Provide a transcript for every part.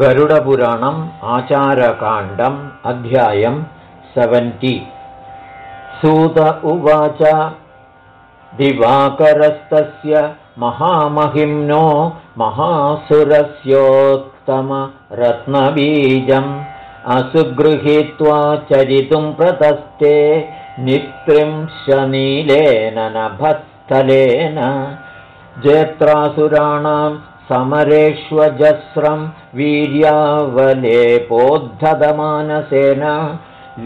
गरुडपुराणम् आचारकाण्डम् अध्यायम् सेवेण्टि सूत उवाच दिवाकरस्तस्य महामहिम्नो महासुरस्योत्तमरत्नबीजम् असुगृहीत्वा चरितुम् प्रतस्ते नित्रिंशनीलेन नभस्थलेन। जेत्रासुराणाम् समरेष्वजस्रं वीर्यावलेपोद्धतमानसेन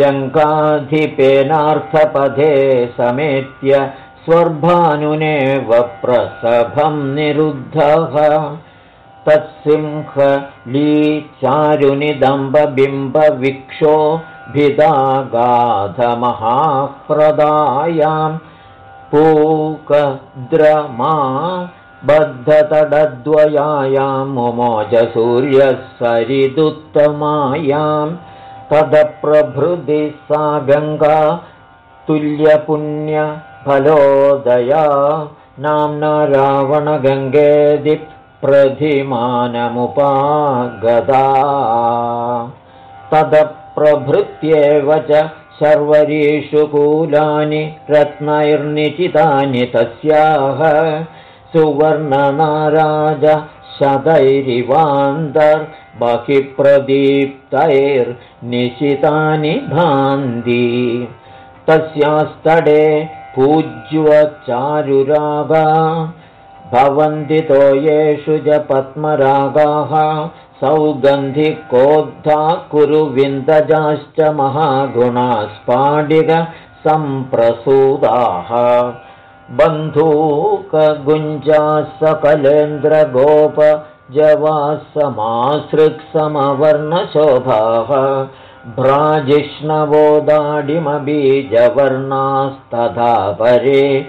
लङ्काधिपेनार्थपथे समेत्य स्वर्भानुनेव प्रसभं निरुद्धः। तत्सिंहलीचारुनिदम्बबिम्बविक्षो भिदागाधमहाप्रदायां पूकद्रमा बद्धतडद्वयायां मुमोजसूर्यः सरिदुत्तमायां तदप्रभृति सा गङ्गा तुल्यपुण्यफलोदया नाम्ना रावणगङ्गेदिप्रधिमानमुपागदा तदप्रभृत्येव च शर्वरीषु कूलानि रत्नैर्निचितानि तस्याः सुवर्णनाराज शतैरिवान्तर्बहिप्रदीप्तैर्निशितानि भान्ति। तस्यास्तडे पूज्यचारुरागा भवन्दितो येषु च पद्मरागाः सौगन्धिकोद्धा कुरुविन्दजाश्च महागुणा स्फाटिकसम्प्रसूदाः बन्धूकगुञ्जा सकलेन्द्रगोप जवासमासृक्समवर्णशोभाः भ्राजिष्णवोदाडिमबीजवर्णास्तथा परे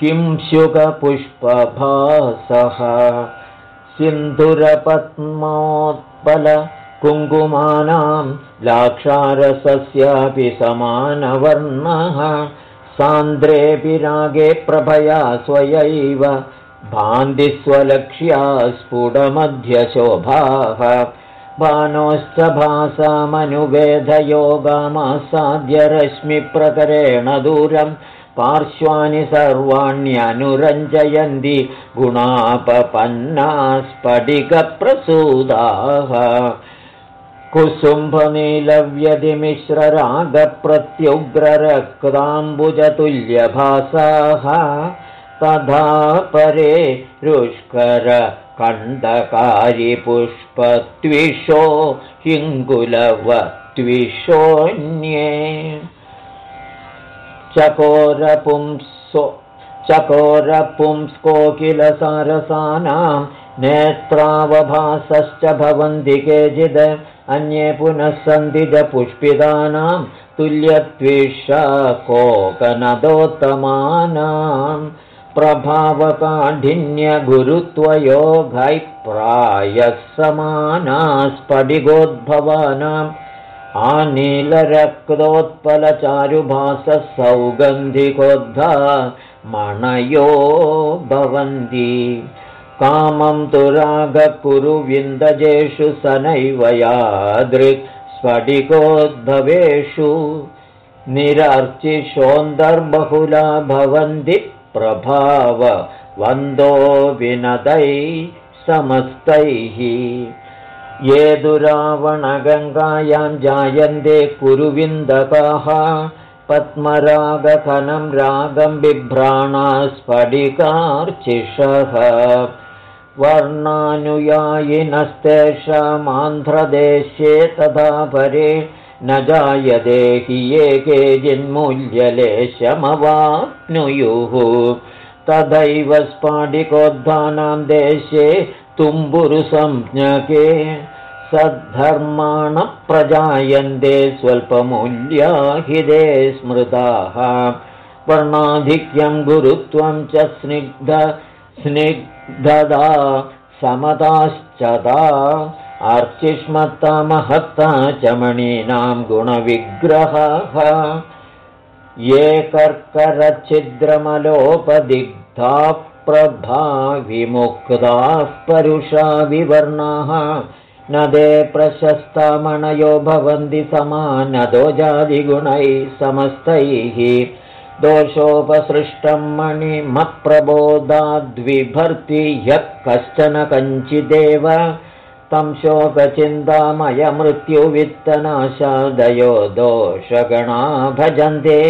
किं शुकपुष्पभासः। सिन्धुरपद्मोत्पलकुङ्कुमानां लाक्षारसस्यापि समानवर्णः सान्द्रेऽपि रागे प्रभया स्वयैव भान्तिस्वलक्ष्या स्फुटमध्यशोभाः। भानोश्च भासामनुवेधयोगामासाद्य रश्मिप्रकरेण दूरं पार्श्वानि सर्वाण्यनुरञ्जयन्ति गुणापपन्नास्फटिकप्रसूदाः कुसुम्भनीलव्यधिमिश्ररागप्रत्युग्ररक्ताम्बुजतुल्यभासाः तथा परे रुष्करकण्डकारिपुष्पत्विषो हिङ्गुलवत्विषोऽन्ये चकोरपुंसो चकोरपुंस्कोकिलसारसानां नेत्रावभासश्च भवन्ति केचिद् अन्ये पुनः सन्ति च पुष्पितानां तुल्यत्विषा कोकनदोत्तमानां प्रभावकाठिन्यगुरुत्वयोगैप्रायः समाना स्फटिकोद्भवानाम् आनीलरक्तोत्पलचारुभासः सौगन्धिकोद्धा मणयो भवन्ति कामं तु रागकुरुविन्दजेषु स नैव यादृक् स्फटिकोद्भवेषु निरर्चिषोऽन्तर्बहुला भवन्ति प्रभाव वन्दो विनदैः समस्तैः। ये दुरावणगङ्गायां जायन्ते कुरुविन्दकाः पद्मरागखनं रागं बिभ्राणा स्फटिकार्चिषः वर्णानुयायिनस्तेषामान्ध्रदेशे तथा परे न जायते हि एके जिन्मूल्यलेशमवाप्नुयुः तथैव स्फाटिकोद्धानां देशे तुम्बुरुसंज्ञके सद्धर्माणः प्रजायन्ते स्वल्पमूल्या हि ते स्मृताः। वर्णाधिक्यं गुरुत्वं च स्निग्ध स्निग्धदा समताश्चता अर्चिष्मत्ता महत्ता च मणीनां गुणविग्रहः। ये कर्करच्छिद्रमलोपदिग्धाः प्रभाविमुक्ताः परुषा विवर्णाः। न ते प्रशस्तामणयो भवन्ति समानदो जातिगुणैः समस्तैः दोषोपसृष्टं मणिमत्प्रबोधाद्विभर्ति यः कश्चन कञ्चिदेव तं शोकचिन्तामयमृत्युवित्तनाशादयो दोषगणा भजन्ते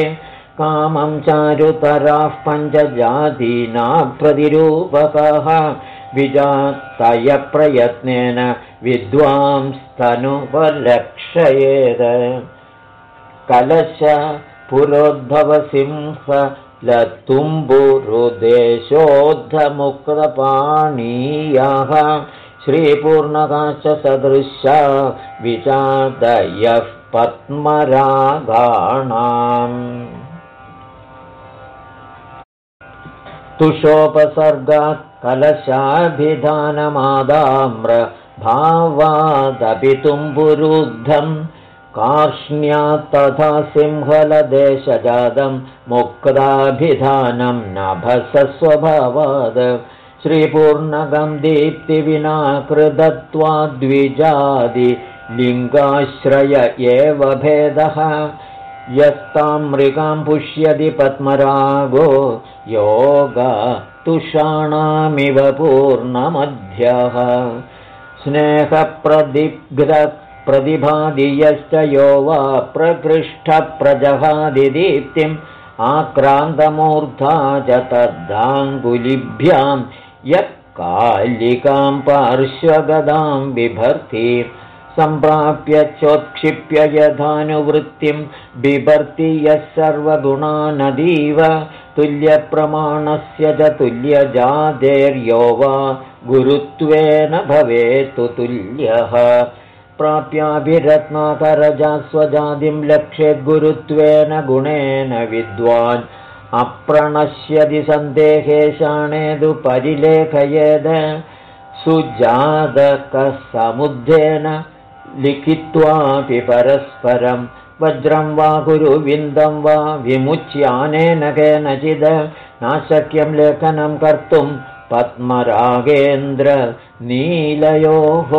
कामं चारुतराः पञ्चजातीना प्रतिरूपकः विजातयप्रयत्नेन विद्वांस्तनुपलक्षयेत्। कलश पुरोद्भवसिंह लतुम्बुरुदेशोद्धमुक्तपाणीयाः श्रीपूर्णकाश्च सदृशा विचादयः पद्मरागाणाम् तुषोपसर्गात् कलशाभिधानमादाम्र भावादपि तुम्बुरुद्धम् कार्ष्ण्यात् तथा सिंहलदेशजातं मुक्ताभिधानं नभसस्वभावाद्। श्रीपूर्णगं दीप्तिविना कृतत्वाद्विजादि लिङ्गाश्रय एव भेदः। यस्तामृगां पुष्यति पद्मरागो योगा तुषाणामिव पूर्णमध्यः स्नेहप्रदिग्धप्रतिभादियश्च यो वा प्रकृष्टप्रजहादिदीप्तिम् आक्रान्तमूर्धा च तद्धाङ्गुलिभ्यां यः कालिकां पार्श्वगदां बिभर्ति सम्प्राप्य चोत्क्षिप्य यथानुवृत्तिं बिभर्ति यः सर्वगुणानदीव तुल्यप्रमाणस्य च तुल्यजातेर्यो वा गुरुत्वेन भवेत्तु तुल्यः प्राप्याभिरत्नाकरजा स्वजातिं लक्ष्येद्गुरुत्वेन गुणेन विद्वान्। अप्रणश्यति सन्देहे शाणेदु परिलेखयेद। सुजातकसमुद्धेन लिखित्वापि परस्परम् वज्रं वा गुरुविन्दं वा विमुच्यानेन केनचिद। नाशक्यं लेखनं कर्तुं पद्मरागेन्द्र नीलयोः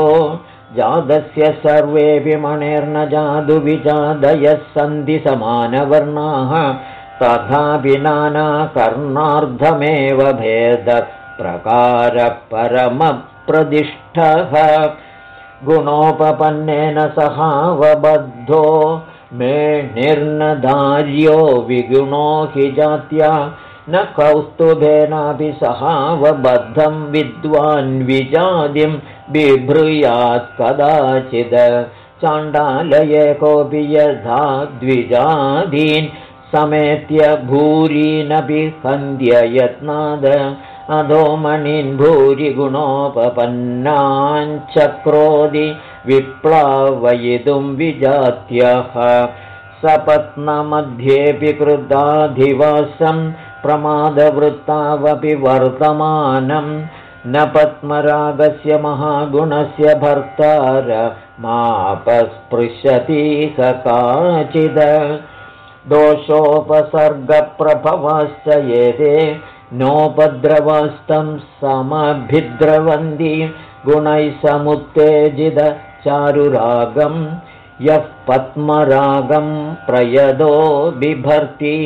जातस्य सर्वेऽपि मणेर्न जादुविजादयः सन्ति समानवर्णाः। तथापि नानाकर्णार्धमेव भेदप्रकारपरमप्रदिष्टः गुणोपपन्नेन सहावबद्धो मे निर्नदार्यो विगुणो हि जात्या न कौस्तुभेनापि सहावबद्धं विद्वान् विजातिं बिभ्रूयात् कदाचिद। चाण्डालये कोऽपि यथा द्विजादीन् समेत्य भूरीनपि हन्त्ययत्नाद। अधो मणिन् भूरिगुणोपपन्नाञ्चक्रोधि विप्लावयितुं विजात्यः। सपत्नमध्येऽपि कृताधिवासं प्रमादवृत्तावपि वर्तमानं न पद्मरागस्य महागुणस्य भर्तार मापस्पृशति स काचिद। दोषोपसर्गप्रभवश्च एते नोपद्रवस्तं समभिद्रवन्ति गुणैः समुत्तेजित चारुरागं यः पद्मरागं प्रयदो बिभर्ति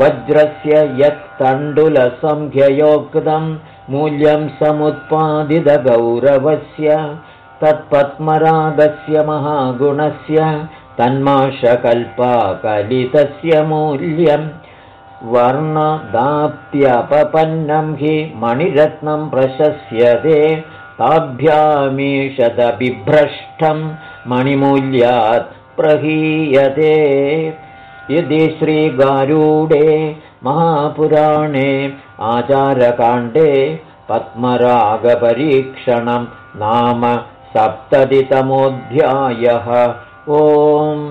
वज्रस्य यत्तण्डुलसंख्ययोक्तं मूल्यं समुत्पादितगौरवस्य तत्पद्मरागस्य महागुणस्य तन्माशकल्पाकलितस्य मूल्यं वर्णदाप्यपपन्नं हि मणिरत्नं प्रशस्यते ताभ्यामीषदबिभ्रष्टं मणिमूल्यात् प्रहीयते यदि श्रीगारूडे महापुराणे आचारकाण्डे पद्मरागपरीक्षणं नाम सप्ततितमोऽध्यायः। ओम्